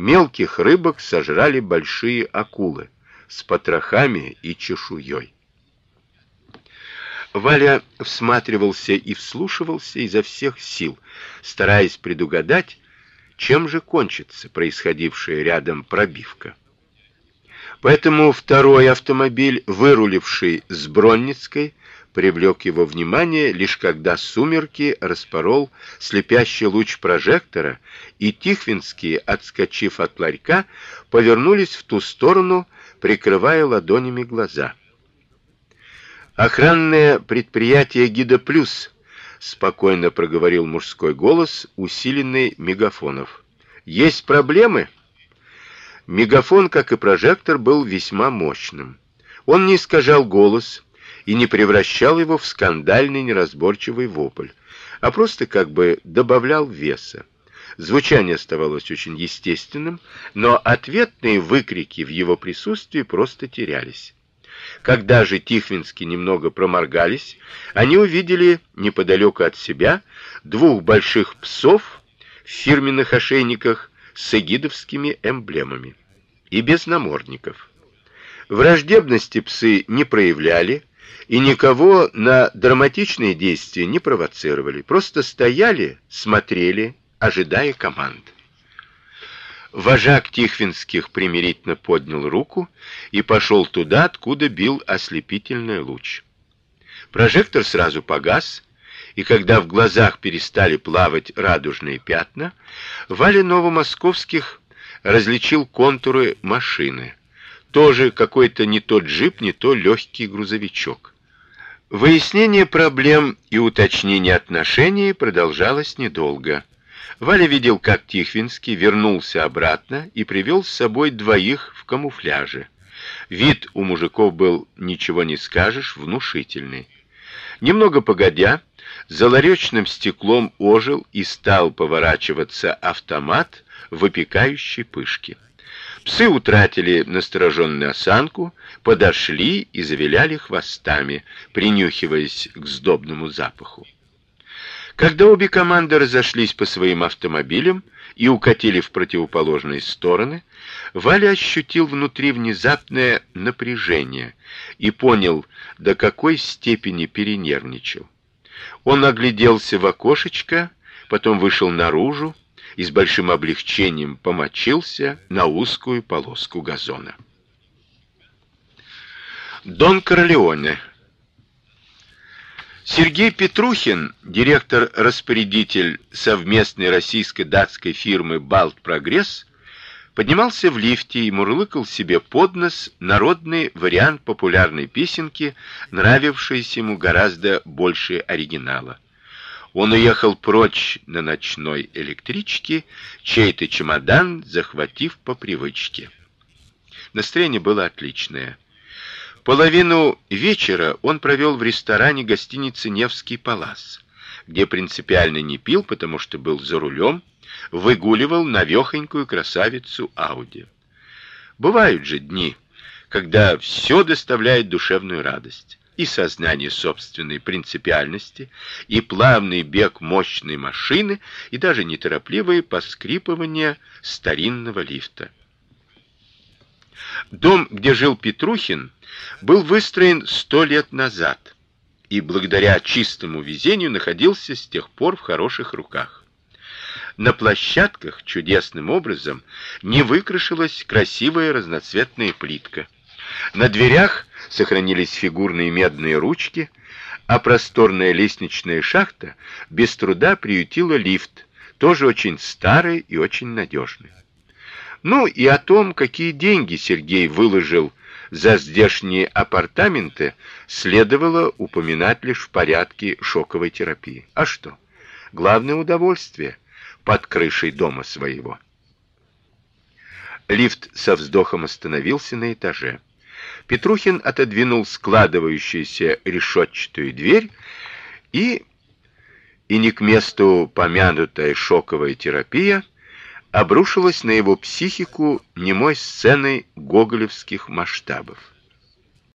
Мелких рыбок сожрали большие акулы с потрохами и чешуей. Валя всматривался и вслушивался изо всех сил, стараясь предугадать, чем же кончится происходившая рядом пробивка. Поэтому второй автомобиль, выруливший с Бронницкой, привлек его внимание лишь когда сумерки распорол слепящий луч прожектора, и Тихвинские, отскочив от ларька, повернулись в ту сторону, прикрывая ладонями глаза. Охранное предприятие Гида Плюс, спокойно проговорил мужской голос, усиленный мегафонов. Есть проблемы? Мегафон, как и прожектор, был весьма мощным. Он не искажал голос и не превращал его в скандальный неразборчивый вопль, а просто как бы добавлял веса. Звучание оставалось очень естественным, но ответные выкрики в его присутствии просто терялись. Когда же Тихвинские немного проморгались, они увидели неподалеку от себя двух больших псов в фирменных ошейниках с эгидовскими эмблемами и без намордников. Враждебности псы не проявляли и никого на драматичные действия не провоцировали, просто стояли, смотрели, ожидая команд. Вожак Тихвинских примирительно поднял руку и пошел туда, откуда бил ослепительный луч. Прожектор сразу погас, и когда в глазах перестали плавать радужные пятна, Валя Новомосковских различил контуры машины. Тоже какой-то не тот джип, не то легкий грузовичок. Выяснение проблем и уточнение отношений продолжалось недолго. Валя видел, как Тихвинский вернулся обратно и привел с собой двоих в камуфляже. Вид у мужиков был, ничего не скажешь, внушительный. Немного погодя, за ларечным стеклом ожил и стал поворачиваться автомат выпекающей пышки. Псы утратили настороженную осанку, подошли и завиляли хвостами, принюхиваясь к сдобному запаху. Когда обе команды разошлись по своим автомобилям и укатили в противоположные стороны, Валя ощутил внутри внезапное напряжение и понял, до какой степени перенервничал. Он огляделся в окошечко, потом вышел наружу и с большим облегчением помочился на узкую полоску газона. Дон Корлеоне Сергей Петрухин, директор-распорядитель совместной российско-датской фирмы Балт Прогресс, поднимался в лифте и мурлыкал себе под нос народный вариант популярной песенки, нравившейся ему гораздо больше оригинала. Он уехал прочь на ночной электричке, чей-то чемодан захватив по привычке. Настроение было отличное. Половину вечера он провел в ресторане гостиницы Невский Палас, где принципиально не пил, потому что был за рулем, выгуливал навехонькую красавицу Ауди. Бывают же дни, когда все доставляет душевную радость и сознание собственной принципиальности, и плавный бег мощной машины, и даже неторопливое поскрипывание старинного лифта. Дом, где жил Петрухин, был выстроен сто лет назад и благодаря чистому везению находился с тех пор в хороших руках. На площадках чудесным образом не выкрашилась красивая разноцветная плитка. На дверях сохранились фигурные медные ручки, а просторная лестничная шахта без труда приютила лифт, тоже очень старый и очень надежный. Ну и о том, какие деньги Сергей выложил за здешние апартаменты, следовало упоминать лишь в порядке шоковой терапии. А что? Главное удовольствие под крышей дома своего. Лифт со вздохом остановился на этаже. Петрухин отодвинул складывающуюся решетчатую дверь и и не к месту помянутая шоковая терапия обрушилась на его психику немой сценой гоголевских масштабов.